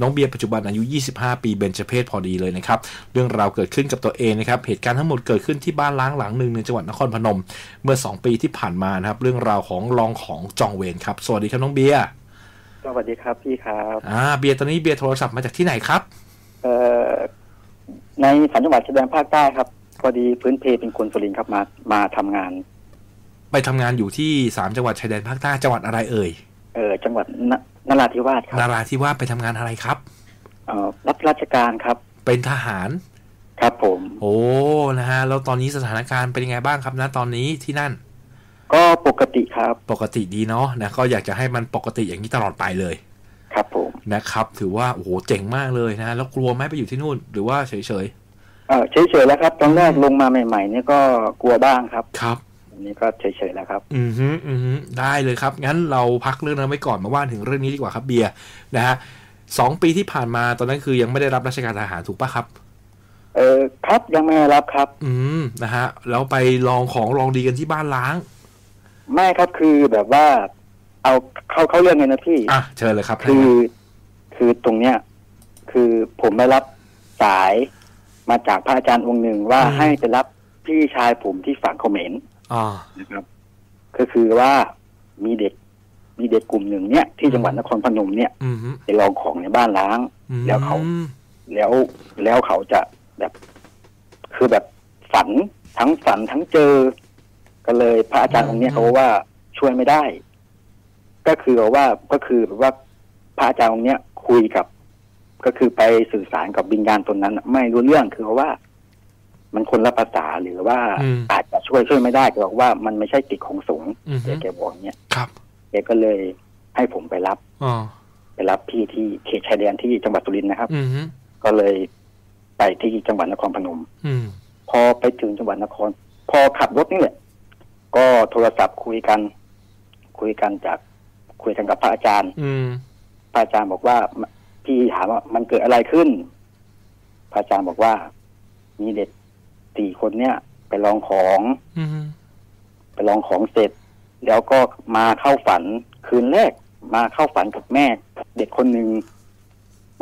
น้องเบียร์ปัจจุบันอายุ 25 ปีเบญจเพศพอดีเลยนะครับ เรื่องราวเกิดขึ้นกับตัวเองนะครับ เหตุการณ์ทั้งหมดเกิดขึ้นที่บ้านล้างหลังหนึ่งในจังหวัดนครพนม เมื่อ 2 ปีที่ผ่านมานะครับ เรื่องราวของลองของจองเวรครับ สวัสดีครับน้องเบียร์ สวัสดีครับพี่ครับอ่าเบียร์ตอนนี้เบียร์โทรศัพท์มาจากที่ไหนครับ เอ่อ ในสามจังหวัดชายแดนภาคใต้ครับ พอดีพื้นเพเป็นคนสุรินทร์ครับมา มาทำงาน ไปทำงานอยู่ที่ 3 จังหวัดชายแดนภาคใต้จังหวัดอะไรเอ่ย เออจังหวัดน นราธิวาสครับนาราธิวาสไปทำงานอะไรครับเอ่อรับราชการครับ เป็นทหารครับผม โอ้นะฮะแล้วตอนนี้สถานการณ์เป็นยังไงบ้างครับนะตอนนี้ที่นั่น ก็ปกติครับ ปกติดีเนาะนะก็อยากจะให้มันปกติอย่างนี้ตลอดไปเลย ครับผมนะครับ ถือว่าโอ้โหเจ๋งมากเลยนะแล้วกลัวไหมไปอยู่ที่นู่น หรือว่าเฉยเออเฉยๆแล้วครับ ตอนแรกลงมาใหม่ ๆ เนี่ยก็กลัวบ้างครับๆครับอั นนี้ก็เฉยๆแล้วครับ อือฮึอือฮึได้เลยครับ งั้นเราพักเรื่องนั้นไว้ก่อนมาว่าถึงเรื่องนี้ดีกว่าครับเบียร์นะฮะสองปีที่ผ่านมาตอนนั้นคือยังไม่ได้รับราชการทหารถูกปะครับ เออครับยังไม่รับครับ อืมนะฮะแล้วไปลองของลองดีกันที่บ้านล้าง ไม่ครับคือแบบว่า เอาเข้าเข้าเรื่องไงนะพี่อะเชิญเลยครับ คือ คือตรงเนี้ย คือผมได้รับสายมาจากพระอาจารย์องค์หนึ่งว่าให้ไปรับพี่ชายผมที่ฝั่งเขมรอ่า นะครับ ก็คือว่ามีเด็กมีเด็กกลุ่มหนึ่งเนี่ยที่จังหวัดนครพนมเนี่ยอืมฮึไปลองของในบ้านล้างอืมแล้วเขา แล้วแล้วเขาจะแบบ คือแบบฝันทั้งฝันทั้งเจอ ก็เลยพระอาจารย์องค์เนี้ยเขาว่าช่วยไม่ได้ ก็คือว่าก็คือแบบว่าพระอาจารย์องค์เนี้ยคุยกับ ก็คือไปสื่อสารกับวิญญาณตนนั้นน่ะไม่รู้เรื่องคือว่า มันคนละภาษาหรือว่าอืมอาจจะช่วยช่วยไม่ได้ก็บอกว่ามันไม่ใช่กิจของสงฆ์อืมแกฮึแกบอกอย่างเนี้ยครับแกก็เลยให้ผมไปรับอ่าไปรับพี่ที่เขตชายแดนที่จังหวัดสุรินทร์นะครับอืมฮึก็เลยไปที่จังหวัดนครพนมอืมพอไปถึงจังหวัดนคร พอขับรถนี่แหละก็โทรศัพท์คุยกัน คุยกันจากคุยกันกับพระอาจารย์ อืมพระอาจารย์บอกว่าพี่ถามว่ามันเกิดอะไรขึ้น พระอาจารย์บอกว่ามีเด็ก สี่คนเนี่ย ไปลองของอืมไปลองของเสร็จ แล้วก็มาเข้าฝันคืนแรก มาเข้าฝันกับแม่ เด็กคนหนึ่ง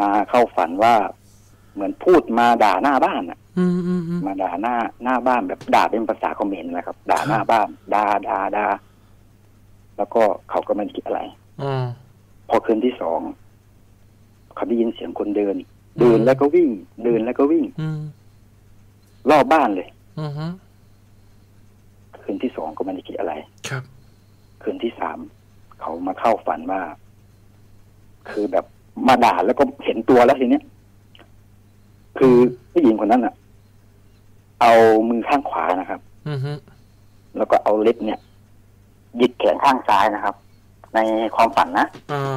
มาเข้าฝันว่าเหมือนพูดมาด่าหน้าบ้านอะอืมอืมอืมมาด่าหน้าหน้าบ้านแบบด่าเป็นภาษาเขมรนะครับ ด่าหน้าบ้านด่าด่าด่าแล้วก็เขาก็ไม่ได้คิดอะไรอ่าพอคืนที่สองเขาได้ยินเสียงคนเดิน เดินแล้วก็วิ่ง เดินแล้วก็วิ่งอืม รอบบ้านเลยอืมฮึคืนที่สองก็ไม่ได้คิดอะไร ครับ คืนที่สามเขามาเข้าฝันว่า คือแบบมาด่าแล้วก็เห็นตัวแล้วทีเนี้ย คือผู้หญิงคนนั้นอะเอามือข้างขวานะครับอืมฮึแล้วก็เอาเล็บเนี่ยหยิกแขนข้างซ้ายนะครับ ในความฝันนะอ่า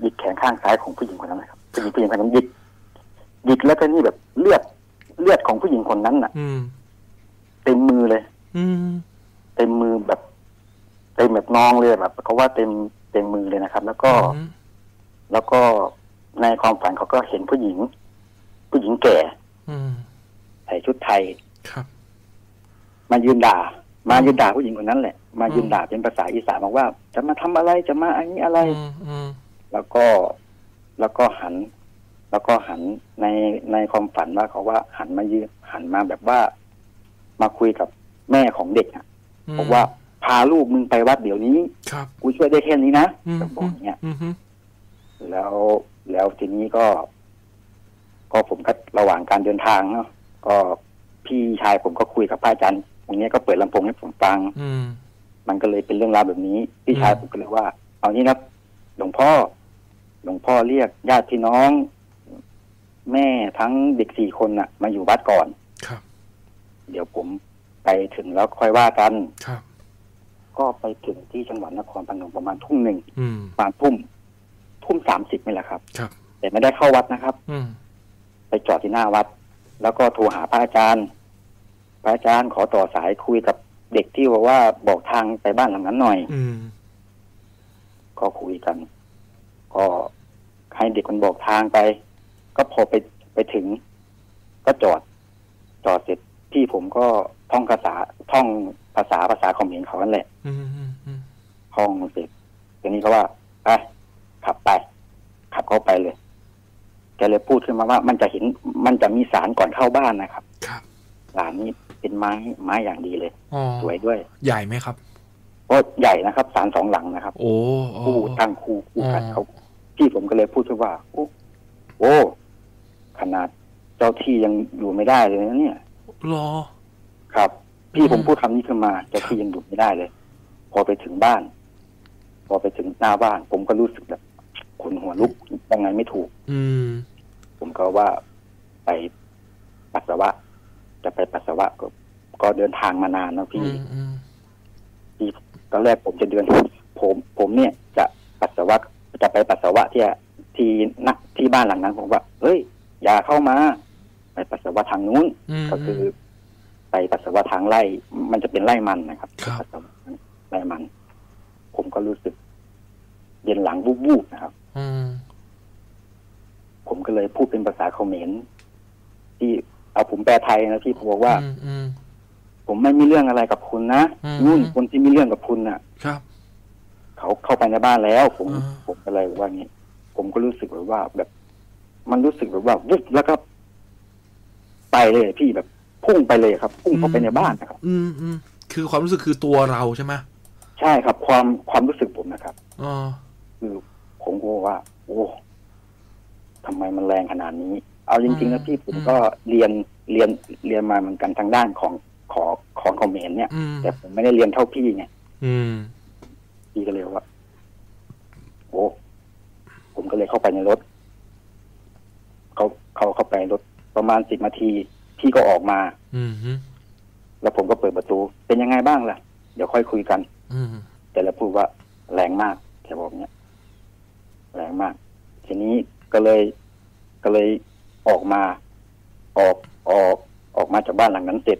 หยิกแขนข้างซ้ายของผู้หญิงคนนั้นนะครับผู้หญิงผู้หญิงคนนั้นหยิกหยิกแล้วก็นี่แบบเลือด เลือดของผู้หญิงคนนั้นน่ะอืมเต็มมือเลย อืมเต็มมือแบบ เต็มแบบนองเลยแบบเขาว่าเต็มเต็มมือเลยนะครับ แล้วก็อืมแล้วก็ในความฝันเขาก็เห็นผู้หญิง ผู้หญิงแก่อืมใส่ชุดไทยครับมายืนด่า มายืนด่าผู้หญิงคนนั้นแหละ มายืนด่าเป็นภาษาอีสานบอกว่า จะมาทำอะไรจะมาอันนี้อะไรอืมอืมแล้วก็แล้วก็หัน แล้วก็หันในในความฝันว่าเขาว่าหันมายืนหันมาแบบว่า มาคุยกับแม่ของเด็กอะบอกว่าพาลูกมึงไปวัดเดี๋ยวนี้ครับกูช่วยได้แค่นี้นะอืมก็บอกอย่างเงี้ยอืมฮึแล้วแล้วทีนี้ก็ ก็ผมก็ระหว่างการเดินทางเนาะก็พี่ชายผมก็คุยกับพระอาจารย์ตรงนี้ยก็เปิดลำโพงให้ผมฟัง อืมมันก็เลยเป็นเรื่องราวแบบนี้ พี่ชายอืมผมก็เลยว่า เอานี้นะหลวงพ่อ หลวงพ่อเรียกญาติพี่น้อง แม่ทั้งเด็กสี่คนน่ะ มาอยู่วัดก่อนครับ เดี๋ยวผมไปถึงแล้วค่อยว่ากันครับ ก็ไปถึงที่จังหวัดนครพนมประมาณทุ่มหนึ่งอืมประมาณทุ่ม ทุ่มสามสิบนี่แหละครับ ครับ แต่ไม่ได้เข้าวัดนะครับ อืมไปจอดที่หน้าวัด แล้วก็โทรหาพระอาจารย์ พระอาจารย์ขอต่อสายคุยกับเด็กที่บอกว่าบอกทางไปบ้านหลังนั้นหน่อย อืมก็คุยกัน ก็ให้เด็กมันบอกทางไป ก็พอไปไปถึง ก็จอด จอดเสร็จพี่ผมก็ท่องภาษาท่องภาษาภาษาคอมเมนต์เขานั่นแหละอืมอืมอืมท่องเสร็จทีนี้เขาว่าไปขับไป ขับเข้าไปเลยขึ้นมาว่า มันจะเห็นมันจะมีสารก่อนเข้าบ้านนะครับครับสารนี้เป็นไม้ไม้อย่างดีเลยอ๋อสวยด้วย ใหญ่ไหมครับก็ใหญ่นะครับสารสองหลังนะครับ โอ้อ๋อคู่ตั้งคู่คู่กันอ๋อเขาพี่ผมก็เลยพูดขึ้นว่าโอ้โอ้ ขนาดเจ้าที่ยังอยู่ไม่ได้เลยนะเนี่ยรอ ครับ พี่อืมผมพูดคำนี้ขึ้นมาเจ้าที่ยังอยู่ไม่ได้เลย พอไปถึงบ้าน พอไปถึงหน้าบ้าน ผมก็รู้สึกแบบขนหัวลุกยังไงไม่ถูก อืม ผมก็ว่าไปปัสสาวะ จะไปปัสสาวะก็ก็เดินทางมานานนะอืพี่มอืมที่ตอนแรกผมจะเดินผม ผมเนี่ยจะปัสสาวะจะไปปัสสาวะที่ที่นักที่บ้านหลังนั้น ผมว่า เฮ้ย อย่าเข้ามาไปปัสสาวะทางนู้นมก็คือ ไปปัสสาวะทางไร่ มันจะเป็นไร่มันนะครับครับปัสสาวะไร่มัน ผมก็รู้สึกเย็นหลังวูบๆนะครับอืมผมก็เลยพูดเป็นภาษาเขมรที่เอาผมแปลไทยนะพี่ผมบอกว่าอืมอืมผมไม่มีเรื่องอะไรกับคุณนะอืมนู่นคนที่มีเรื่องกับคุณน่ะ ครับ เขาเข้าไปในบ้านแล้ว ผมอ่าผมก็เลยว่างี้ ผมก็รู้สึกแบบว่าแบบ มันรู้สึกแบบว่าวุบแล้วก็ไปเลยพี่แบบพุ่งไปเลยครับ พุ่งเข้าไปในบ้านนะครับ อืมอืมคือความรู้สึกคือตัวเราใช่ไหมใช่ครับ ความความรู้สึกผมนะครับอ๋อคือผมก็ว่า โอ้ทำไมมันแรงขนาดนี้ เอาจริงๆนะพี่ผมก็เรียนเรียนเรียนมาเหมือนกันทางด้านของขอของคอมเมนต์เนี่ยอืมแต่ผมไม่ได้เรียนเท่าพี่ไงอืมพี่ก็เลยว่า โอ้ผมก็เลยเข้าไปในรถ เขาเขาเข้าไปในรถประมาณสิบนาทีพี่ก็ออกมาอืมฮึแล้วผมก็เปิดประตู เป็นยังไงบ้างล่ะ เดี๋ยวค่อยคุยกัน อืมแต่ละพูดว่าแรงมากแกบอกเนี้ยแรงมาก ทีนี้ก็เลยก็เลยออกมา ออกออกออกมาจากบ้านหลังนั้นเสร็จ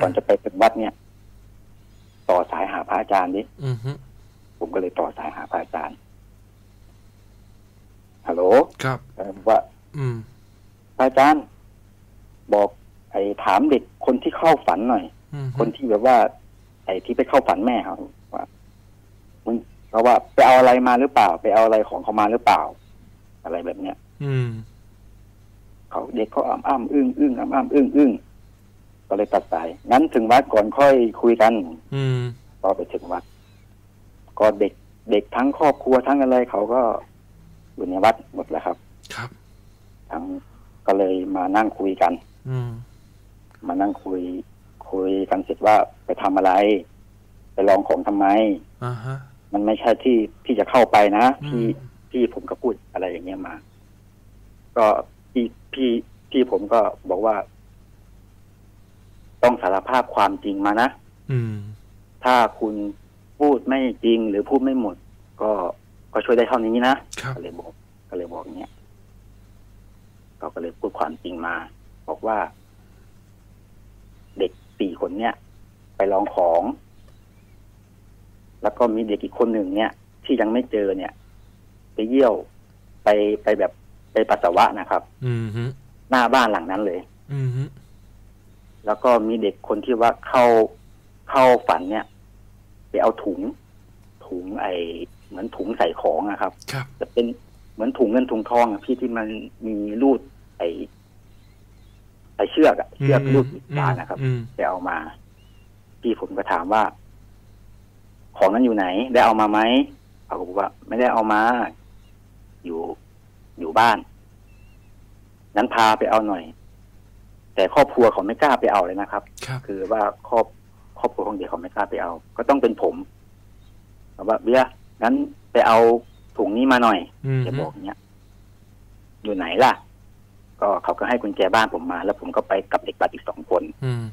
ก่อนจะไปถึงวัดเนี่ย ต่อสายหาพระอาจารย์ดิอืมฮึผมก็เลยต่อสายหาพระอาจารย์ฮัลโหลครับเอ่อว่า อืมพระอาจารย์บอก ไอ้ถามเด็กคนที่เข้าฝันหน่อยอืมคนที่แบบว่า ไอ้ที่ไปเข้าฝันแม่เขาว่ามึงเขาว่าไปเอาอะไรมาหรือเปล่า ไปเอาอะไรของเขามาหรือเปล่า อะไรแบบเนี้ยอืมเขาเด็กเขาอ้ำอ้ำอึ้งอึ้งอ้ำอ้ำอึ้งอึ้งก็เลยตัดสายงั้นถึงวัดก่อนค่อยคุยกัน อืมพอไปถึงวัด ก็เด็กเด็กทั้งครอบครัวทั้งอะไรเขาก็อยู่ในวัดหมดแล้วครับครับ ทั้งก็เลยมานั่งคุยกัน อืมมานั่งคุย คุยกันเสร็จว่าไปทำอะไร ไปลองของทำไมอ่าฮะ มันไม่ใช่ที่ที่จะเข้าไปนะอืมพี่พี่ผมก็พูดอะไรอย่างเงี้ยมา ก็พี่พี่พี่ผมก็บอกว่า ต้องสารภาพความจริงมานะอืม ถ้าคุณพูดไม่จริงหรือพูดไม่หมด ก็ก็ช่วยได้เท่านี้นะครับก็เลยบอก ก็เลยบอกอย่างเงี้ย เขาก็เลยพูดความจริงมา บอกว่า เด็กสี่คนเนี่ย ไปลองของ แล้วก็มีเด็กอีกคนหนึ่งเนี่ย ที่ยังไม่เจอเนี่ย ไปเยี่ยวไปไปแบบไปปัสสาวะนะครับ อืมฮึหน้าบ้านหลังนั้นเลย อืมฮึแล้วก็มีเด็กคนที่ว่าเข้าเข้าฝันเนี่ยไปเอาถุง ถุงไอเหมือนถุงใส่ของอะครับครับจะเป็นเหมือนถุงเงินถุงทองอะพี่ที่มันมีรูดไอไอเชือกอะเชือกรูดตานะครับอืมไปเอามาพี่ผมก็ถามว่า ของนั้นอยู่ไหน ได้เอามาไหมเขาก็บอกว่า ไม่ได้เอามา อยู่อยู่บ้านนั้นพาไปเอาหน่อย แต่ครอบครัวเขาไม่กล้าไปเอาเลยนะครับครับคือว่าครอบครอบครัวของเด็กเขาไม่กล้าไปเอา ก็ต้องเป็นผมบอกว่าเบียร์งั้นไปเอาถุงนี้มาหน่อยอืมจะฮึบอกเนี้ยอยู่ไหนล่ะ ก็เขาก็ให้กุญแจบ้านผมมา แล้วผมก็ไปกับเด็กบัตรอีกสองคนอืม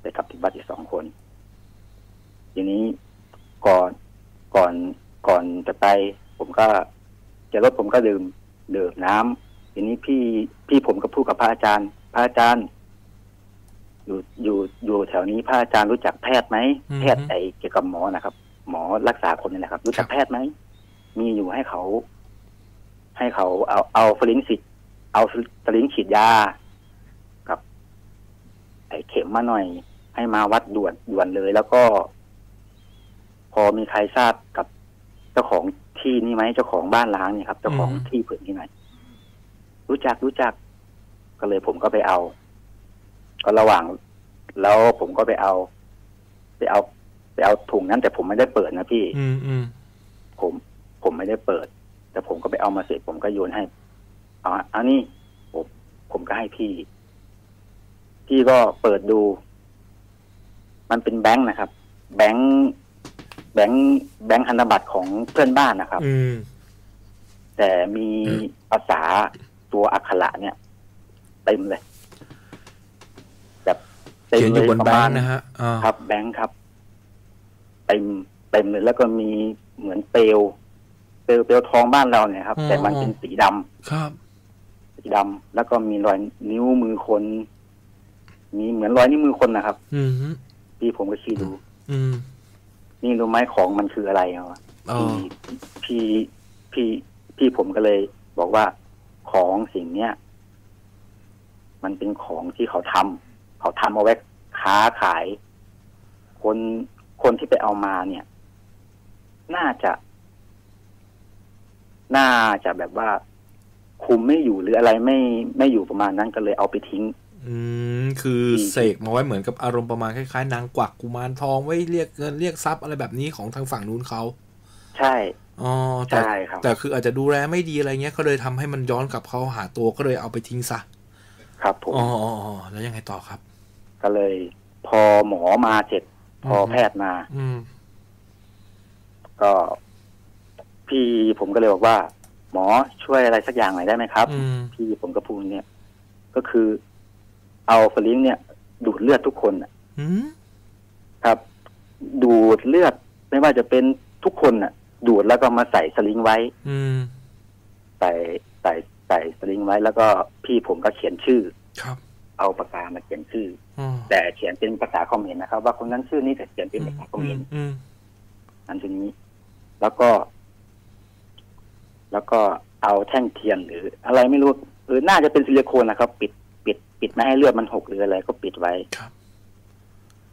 ไปกับเด็กบัตรอีกสองคน ทีนี้ก่อนก่อนก่อนจะไป ผมก็จะรถผมก็ดื่มดื่มน้ำทีนี้พี่พี่ผมก็พูดกับพระอาจารย์ พระอาจารย์ อยู่อยู่อยู่แถวนี้พระอาจารย์รู้จักแพทย์ไหมแพทย์ไอเกี่ยวกับหมอนะครับ หมอรักษาคนนี่แหละครับ รู้จักแพทย์ไหมมีอยู่ให้เขา ให้เขาเอาเอาฟลิงสิ เอาฟลิงฉีดยากับไอเข็มมาหน่อย ให้มาวัดด่วนด่วนเลย แล้วก็ พอมีใครทราบกับเจ้าของที่นี่ไหมเจ้าของบ้านล้างเนี่ยครับ เจ้าของที่ผืนที่ไหนรู้จักรู้จัก ก็เลยผมก็ไปเอา ก็ระหว่าง แล้วผมก็ไปเอา ไปเอา ไปเอาถุงนั้น แต่ผมไม่ได้เปิดนะพี่ อืมอืมผม ผมไม่ได้เปิด แต่ผมก็ไปเอามาเสร็จผมก็โยนให้ อ๋ออันนี้ผมผมก็ให้พี่ พี่ก็เปิดดู มันเป็นแบงค์นะครับ แบงค์แบงค์แบงค์ธนบัตรของเพื่อนบ้านนะครับ อืม แต่มีภาษาตัวอักขระเนี่ยเต็มเลยแบบเต็มเขียนอเลยู่ยบนประแบงมาณค์นะฮะอ่าครับ แบงค์ครับเต็มเต็มเลยแล้วก็มีเหมือนเปลวเปลวเปลวทองบ้านเราเนี่ยครับ แต่มันเป็นสีดำ ครับสี ดำแล้วก็มีรอยนิ้วมือคนมีเหมือนรอยนิ้วมือคนนะครับ อืมพี่ผมก็ชี้ดู อืมนี่รู้ไหมของมันคืออะไรอะเออพี่พี่พี่พี่ผมก็เลย บอกว่าของสิ่งเนี้ยมันเป็นของที่เขาทำเขาทำเอาไว้ค้าขาย คนคนที่ไปเอามาเนี่ย น่าจะ น่าจะแบบว่า คุมไม่อยู่หรืออะไรไม่ไม่อยู่ประมาณนั้นก็เลยเอาไปทิ้ง อืมคือเสกมาไว้เหมือนกับอารมณ์ประมาณคล้ายๆนางกวักกุมารทองไว้เรียกเงินเรียกทรัพย์อะไรแบบนี้ของทางฝั่งนู้นเขาใช่อ๋อแต่ใช่ครับแต่คืออาจจะดูแลไม่ดีอะไรเงี้ยก็เลยทำให้มันย้อนกลับเขาหาตัวก็เลยเอาไปทิ้งซะครับผมอ๋ออ๋ออ๋อแล้วยังไงต่อครับ ก็เลย พอหมอมาเสร็จพอมแพทย์มา อืมก็พี่ผมก็เลยบอกว่า หมอช่วยอะไรสักอย่างหน่อยได้ไหมครับอืมพี่ผมก็พูดเนี่ย ก็คือเอาฟลิงเนี่ย ดูดเลือดทุกคนน่ะอืมครับ ดูดเลือดไม่ว่าจะเป็นทุกคนน่ะ ดูดแล้วก็มาใส่สลิงไว้ อืมใส่ใส่ใส่สลิงไว้แล้วก็พี่ผมก็เขียนชื่อ ครับ เอาปากกามาเขียนชื่ออ๋อแต่เขียนเป็นภาษาคอมเขมนต์นะครับ ว่าคนนั้นชื่อนี้แต่เขียนเป็นภาษาคอมเขมนต์อืมอันทีนี้ แล้วก็ แล้วก็เอาแท่งเทียนหรือ อะไรไม่รู้หรือน่าจะเป็นซิลิโคนนะครับ ปิดปิด ปิดไม่ให้เลือดมันหกหรืออะไรก็ปิดไว้ครับ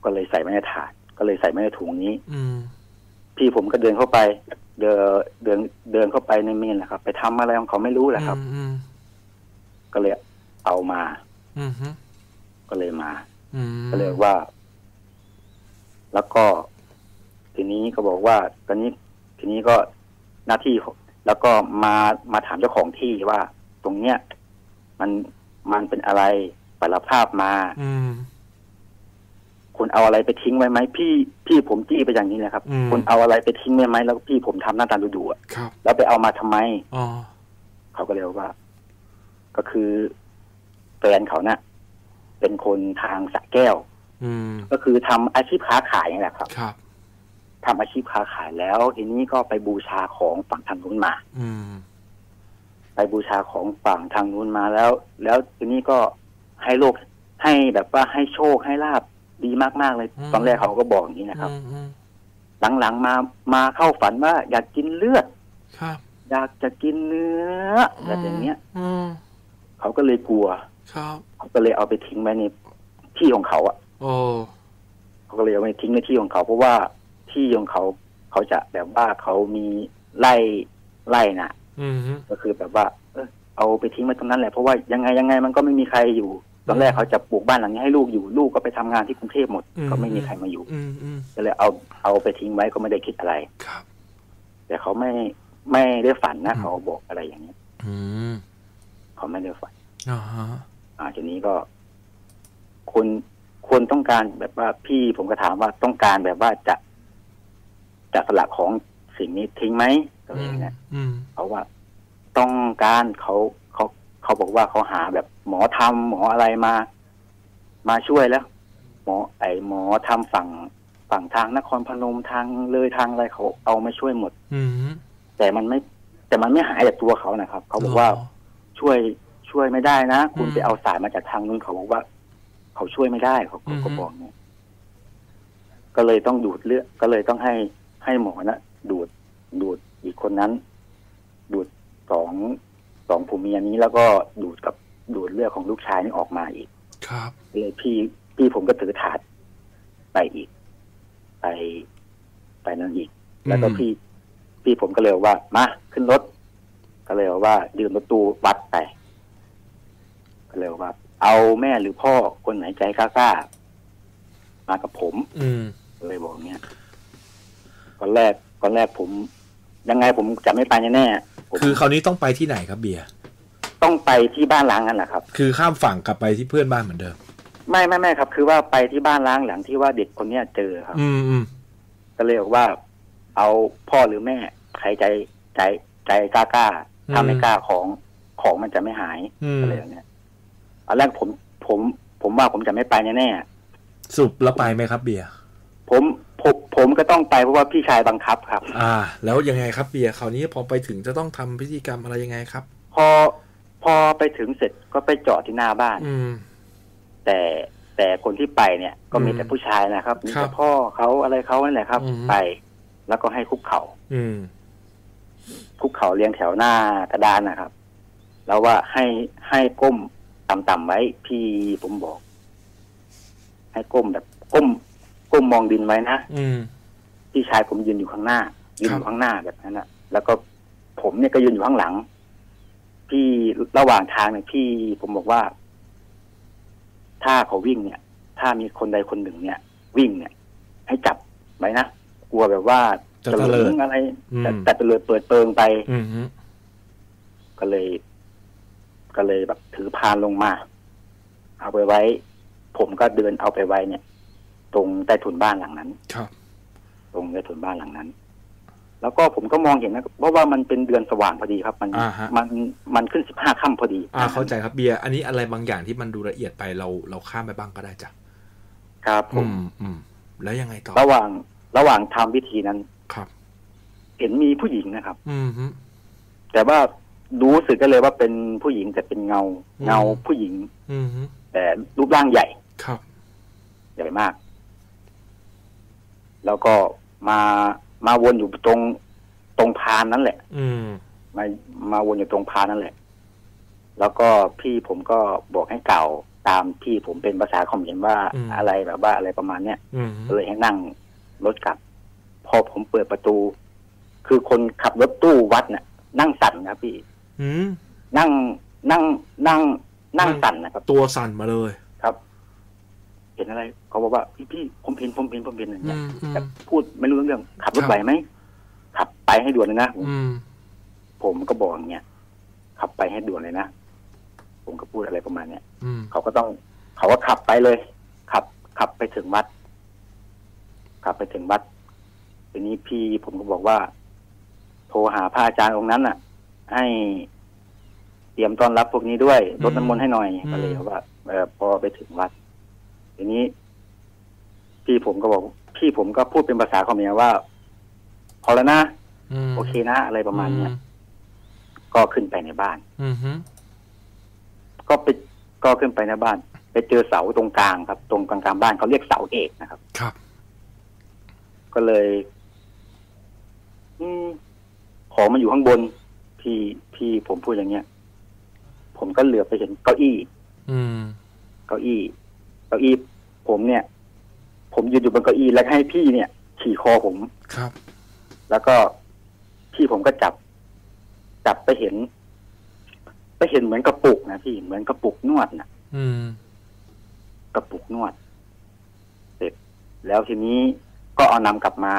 ก็เลยใส่ไว้ในถาด ก็เลยใส่ไว้ในถุงนี้ อืมพี่ผมก็เดินเข้าไป เดินเดินเดินเข้าไปในเมนนะครับ ไปทำอะไรของเขาไม่รู้แหละครับอืมก็เลยเอามาอืมก็เลยมาอืมก็เลยว่า แล้วก็ ทีนี้ก็บอกว่า ตอนนี้ ทีนี้ก็หน้าที่ของ แล้วก็มามาถามเจ้าของที่ว่า ตรงเนี้ย มันมันเป็นอะไรสารภาพมา อืมคุณเอาอะไรไปทิ้งไว้ไหมพี่ พี่ผมจี้ไปอย่างนี้เลยครับอืมคุณเอาอะไรไปทิ้งไว้ไหมแล้วพี่ผมทำหน้าตาดุๆอะครับแล้วไปเอามาทำไมอ๋อเขาก็เลยบอกว่า ก็คือแฟนเขาเนะ่ะ เป็นคนทางสระแก้วอืมก็คือทำอาชีพค้าขายนี่แหละครับครับ ทำอาชีพค้าขายแล้ว ทีนี้ก็ไปบูชาของฝั่งทางนู้นมา อืม ไปบูชาของฝั่งทางนู้นมาแล้ว แล้วทีนี้ก็ให้โลกให้แบบว่าให้โชคให้ลาบดีมากๆเลย ตอนแรกเขาก็บอกอย่างนี้นะครับอืมอืมหลังๆมามาเข้าฝันว่า อยากกินเลือดครับ อยากจะกินเนื้อแบบอย่างเงี้ยอืมเขาก็เลยกลัวครับเขาก็เลยเอาไปทิ้งไว้ในที่ของเขาอะโอ้เขาก็เลยเอาไปทิ้งในที่ของเขาเพราะว่า ที่ของเขาเขาจะแบบว่าเขามีไล่ไล่น่ะอืมก็คือแบบว่า เออเอาไปทิ้งไว้ตรงนั้นแหละเพราะว่ายังไงยังไงมันก็ไม่มีใครอยู่ตอนแรกเขาจะปลูกบ้านหลังนี้ให้ลูกอยู่ลูกก็ไปทำงานที่กรุงเทพหมด ก็ไม่มีใครมาอยู่อืมอืมก็เลยเอาเอาไปทิ้งไว้ก็ไม่ได้คิดอะไรครับ แต่เขาไม่ไม่ได้ฝันนะอืมเขาบอกอะไรอย่างนี้ยอืมเขาไม่ได้ฝันอ่าฮะอ่าทีนี้ก็คนคนต้องการแบบว่าพี่ผมก็ถามว่าต้องการแบบว่าจะ จะสละของสิ่งนี้ทิ้งไหมก็เลยางเงี้ยอืมเขาว่าต้องการเขาเขาเขาบอกว่าเขาหาแบบหมอทำหมออะไรมา มาช่วยแล้ว หมอ ไอหมอทำฝั่งฝั่งทางนครพนมทางเลยทางอะไรเขาเอามาช่วยหมด อืมแต่มันไม่ แต่มันไม่หายจากตัวเขานะครับ เขาบอกว่าช่วยช่วยไม่ได้นะ คุณอืมไปเอาสายมาจากทางนู้นเขาบอกว่า เขาช่วยไม่ได้เขาเขาก็อือฮึบอกเนี่ยก็เลยต้องดูดเลือดก็เลยต้องให้ ให้หมอนะดูดดูดอีกคนนั้น ดูดสองสองผัวเมียนี้แล้วก็ดูดกับดูดเลือดของลูกชายนี่ออกมาอีก ครับเลยพี่พี่ผมก็ถือถาดไปอีก ไปไปนั่นอีก แล้วก็อืมพี่พี่ผมก็เลยบอกว่ามาขึ้นรถ ก็เลยบอกว่ายืมรถตู้วัดไป ก็เลยบอกว่า เอาแม่หรือพ่อคนไหนใจกล้าๆมากับผม อืมก็เลยบอกเนี้ย ก่อนแรกก่อนแรกผม ยังไงผมจะไม่ไปแน่ๆผมคือคราวนี้ต้องไปที่ไหนครับเบียร์ต้องไปที่บ้านล้างนั่นแหละครับ คือข้ามฝั่งกลับไปที่เพื่อนบ้านเหมือนเดิม ไม่ไม่ไม่ครับ คือว่าไปที่บ้านล้างหลังที่ว่าเด็กคนเนี้ยเจอครับ อืมอืมก็เลยบอกว่า เอาพ่อหรือแม่ใครใจใจใจกล้ากล้าๆถ้าไม่กล้าของของมันจะไม่หายอืมก็เลยอย่างเนี้ยตอนแรกผมผม ผมว่าผมจะไม่ไปแน่สรุปแล้วไปไหมครับเบียร์ๆผม ผมผมก็ต้องไปเพราะว่าพี่ชายบังคับครับ อ่า แล้วยังไงครับเบียร์คราวนี้พอไปถึงจะต้องทำพิธีกรรมอะไรยังไงครับ พอพอไปถึงเสร็จก็ไปจอดที่หน้าบ้าน อืม แต่แต่คนที่ไปเนี่ยก็มีอืมแต่ผู้ชายนะครับ มีครัแต่บพ่อเขาอะไรเขานั่นแหละครับอืมไป แล้วก็ให้คุกเข่าอืมคุกเข่าเรียงแถวหน้ากระดานนะครับ แล้วว่าให้ให้ก้มต่ำๆไว้พี่ผมบอก ให้ก้มแบบก้ม ก้มมองดินไว้นะอืมพี่ชายผมยืนอยู่ข้างหน้ายืนอครัยู่บข้างหน้าแบบนั้นนะแล้วก็ผมเนี่ยก็ยืนอยู่ข้างหลัง พี่ระหว่างทางเนี่ยพี่ผมบอกว่า ถ้าเขาวิ่งเนี่ย ถ้ามีคนใดคนหนึ่งเนี่ย วิ่งเนี่ย ให้จับไว้นะกลัวแบบว่าจะเตลิดงอะไรอืมแต่แต่เตลิดเปิดเปิงไปอืมฮึก็เลย ก็เลยแบบถือพานลงมา เอาไปไว้ ผมก็เดินเอาไปไว้เนี่ย ตรงใต้ถุนบ้านหลังนั้น ครับ ตรงใต้ถุนบ้านหลังนั้น แล้วก็ผมก็มองเห็นนะเพราะว่ามันเป็นเดือนสว่างพอดีครับ มันอ่าฮะมันมันขึ้นสิบห้าค่ำพอดี อ่าเข้าใจครับเบียร์อันนี้อะไรบางอย่างที่มันดูละเอียดไปเราเราข้ามไปบ้างก็ได้จ้ะครับผอืมมอืมแล้วยังไงต่อระหว่างระหว่างทำพิธีนั้นครับ เห็นมีผู้หญิงนะครับ อืมฮึแต่ว่ารู้สึกกันเลยว่าเป็นผู้หญิงแต่เป็นเงาอืมเงาผู้หญิง อืมฮึแต่รูปร่างใหญ่ครับ ใหญ่มาก แล้วก็มามาวนอยู่ตรงตรงพานนั่นแหละ อืมมามาวนอยู่ตรงพานนั่นแหละ แล้วก็พี่ผมก็บอกให้เกล่าวตามพี่ผมเป็นภาษาคอมเมนต์ว่าอะไรแบบว่าอะไรประมาณเนี้ยอืมฮึก็เลยให้นั่งรถกลับ พอผมเปิดประตู คือคนขับรถตู้วัดน่ะ นั่งสั่นครับพี่อืมนั่งนั่งนั่งนั่งนั่งสั่นนะครับ ตัวสั่นมาเลยครับ เห็นอะไร เขาบอกว่าพี่พี่ผมเห็นผมเห็นผมเห็นอย่างอืเงี้ยมอืมแต่พูดไม่รู้เรื่องขับรถครับไหวไหมขับไปให้ด่วนเลยนะอืมผมก็บอกอย่างเงี้ยขับไปให้ด่วนเลยนะผมก็พูดอะไรประมาณเนี้ยอืมเขาก็ต้อง เขาก็ขับไปเลย ขับ ขับไปถึงวัด ขับไปถึงวัดทีนี้พี่ผมก็บอกว่า โทรหาพระอาจารย์องค์นั้นน่ะ ให้เตรียมต้อนรับพวกนี้ด้วยรดน้ำมนต์ให้หน่อยก็เลยว่าเออพอไปถึงวัด ทีนี้ พี่ผมก็บอกพี่ผมก็พูดเป็นภาษาเขมรว่า พอแล้วนะอืมโอเคนะ อะไรประมาณเนี้ยก็ขึ้นไปในบ้านอืมฮึก็ไปก็ขึ้นไปในบ้าน ไปเจอเสาตรงกลางครับ ตรงกลางกลางบ้านเขาเรียกเสาเอกนะครับ ครับ ก็เลย อืมของมันอยู่ข้างบน พี่พี่ผมพูดอย่างเงี้ย ผมก็เหลือบไปเห็นเก้าอี้ อืม เก้าอี้เก้าอี้ผมเนี่ย ผมยืนอยู่บนเก้าอี้แล้วให้พี่เนี่ย ขี่คอผมครับ แล้วก็พี่ผมก็จับ จับไปเห็น ไปเห็นเหมือนกระปุกนะพี่เหมือนกระปุกนวดนะอืมกระปุกนวด เสร็จ แล้วทีนี้ก็เอานำกลับมา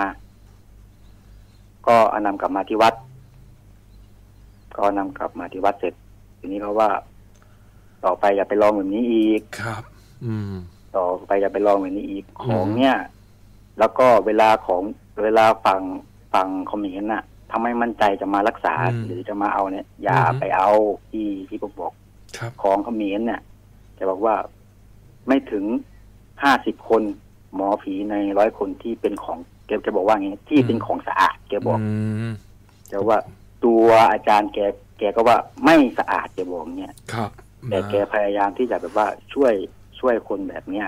ก็เอานำกลับมาที่วัด ก็เอานำกลับมาที่วัดเสร็จ ทีนี้เขาว่า ต่อไปอย่าไปลองแบบนี้อีกครับอืม ต่อไปอย่าไปลองแบบนี้อีกอืมของเนี่ย แล้วก็เวลาของเวลาฟังฟังคอมเมนต์น่ะทำไมมั่นใจจะมารักษาหรือจะมาเอาเนี่ย อย่าไปเอาที่ที่ผมบอกครับของเขมรเนี่ยจะบอกว่าไม่ถึงห้าสิบคนหมอผีในร้อยคนที่เป็นของแกจะบอกว่าไงที่เป็นของสะอาดแกบอกอืมแต่ว่าตัวอาจารย์แกแกก็ว่าไม่สะอาดแกบอกเนี่ยครับแต่แกพยายามที่จะแบบว่าช่วย ช่วยคนแบบเนี้ย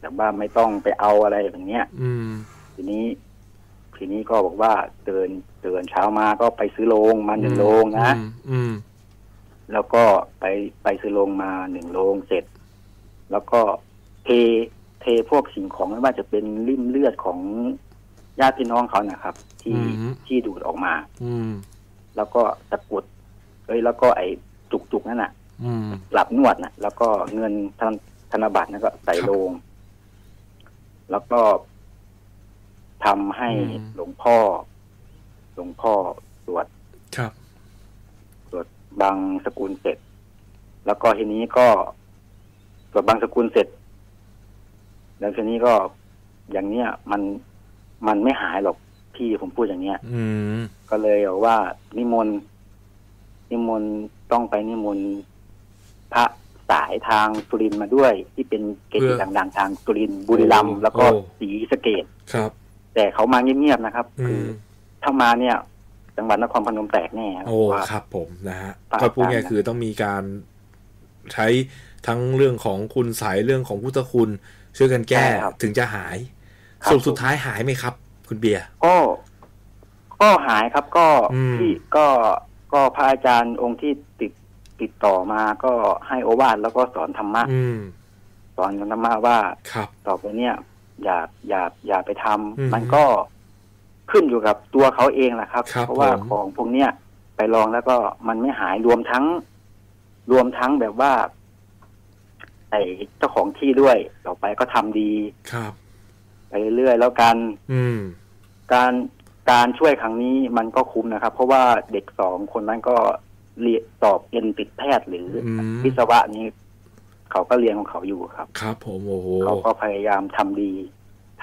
แต่ว่าไม่ต้องไปเอาอะไรแบบเนี้ยอืม ทีนี้ ทีนี้ก็บอกว่าเตือนเตือนเช้ามาก็ไปซื้อโรงมาหนึ่งโรงนะอืมอืมแล้วก็ไปไปซื้อโรงมาหนึ่งโรงเสร็จ แล้วก็เทเทพวกสิ่งของไม่ว่าจะเป็นริ่มเลือดของญาติพี่น้องเขานะครับ ที่ที่ดูดออกมา อืม แล้วก็ตะกรุดเอ้ยแล้วก็ไอ้จุกจุกๆนั่นน่ะอืมหลับนวดนะแล้วก็เงินธน ธนบัตรนะก็ใส่ครับโลง แล้วก็ทำให้อืมหลวงพ่อ หลวงพ่อสวดครับสวดบางสกุลเสร็จ แล้วก็ทีนี้ก็สวดบางสกุลเสร็จ แล้วทีนี้ก็อย่างเนี้ยมันมันไม่หายหรอกพี่ผมพูดอย่างเนี้ยอืมก็เลยบอกว่านิมนต์นิมนต์ต้องไปนิมนต์พระ สายทางสุรินทร์มาด้วย ที่เป็นเกจิดังๆทางสุรินทร์บุรีรัมย์แล้วก็ศรีสะเกดครับ แต่เขามาเงียบๆนะครับอืคือมถ้ามาเนี่ยจังหวัดนครพนมแตกแน่โอ้ว่าครับ ผมนะฮะพระก็พูดอาจารย์ง่ายๆคือต้องมีการใช้ทั้งเรื่องของคุณสายเรื่องของพุทธคุณ ช่วยกันแก้ใช่ครับถึงจะหายครับสรุปสุดท้ายหายไหมครับ คุณเบียร์ก็ก็หายครับก็อืมที่ก็ก็พระอาจารย์องค์ที่ติด ติดต่อมาก็ให้โอวาทแล้วก็สอนธรรมะอืมสอนธรรมะว่าครับต่อไปเนี่ย อย่าอย่าอย่าไปทำอืมมันก็ขึ้นอยู่กับตัวเขาเองแหละครับครับเพราะว่าผมของพวกเนี้ยไปลองแล้วก็มันไม่หายรวมทั้ง รวมทั้งแบบว่า ไอ้เจ้าของที่ด้วย ต่อไปก็ทำดีครับ ไปเรื่อยๆแล้วกัน อืม การการช่วยครั้งนี้มันก็คุ้มนะครับ เพราะว่าเด็กสองคนนั้นก็ เรียนสอบเอ็นติดแพทย์หรืออมวิศวะนี้เขาก็เรียนของเขาอยู่ครับ ครับผมโอ้โหเขาก็พยายามทำดี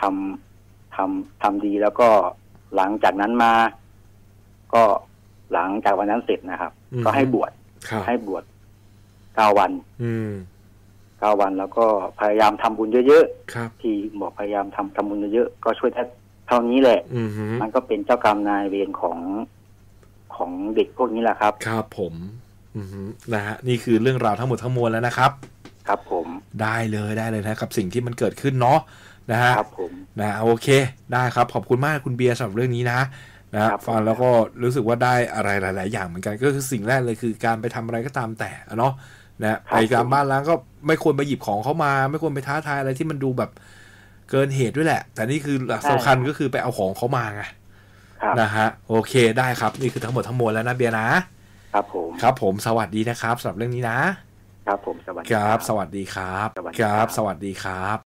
ทำทำทำดีแล้วก็หลังจากนั้นมา ก็หลังจากวันนั้นเสร็จนะครับอืมก็ให้บวชครับให้บวชเก้าวัน อืมเก้าวันแล้วก็พยายามทำบุญเยอะครับๆที่บอกพยายามทำทำบุญเยอะๆก็ช่วยได้เท่านี้แหละอืมฮึมันก็เป็นเจ้ากรรมนายเวรของ ของเด็กพวกนี้แหละครับ ครับผมอืมฮึนะฮะนี่คือเรื่องราวทั้งหมดทั้งมวลแล้วนะครับ ครับผมได้เลยได้เลยนะกับ สิ่งที่มันเกิดขึ้นเนาะนะฮะครับผมนะโอเคได้ครับ ขอบคุณมากคุณเบียร์สำหรับเรื่องนี้นะนะครับฟังแล้วก็รู้สึกว่าได้อะไรหลาย ๆ อย่างเหมือนกันก็คือสิ่งแรกเลยคือการไปทำอะไรก็ตามแต่อะเนาะนะไปตามบ้านล้างก็ไม่ควรไปหยิบของเขามา ไม่ควรไปท้าทายอะไรที่มันดูแบบเกินเหตุด้วยแหละ แต่นี่คือหลักสำคัญก็คือไปเอาของเขามาไงครับ นะฮะโอเคได้ครับนี่คือทั้งหมดทั้งมวลแล้วนะเบียร์นะครับผมครับผมสวัสดีนะครับสำหรับเรื่องนี้นะครับผมสวัสดีครับ สวัสดีครับสวัสดีคครัรับบสวัสดีครับ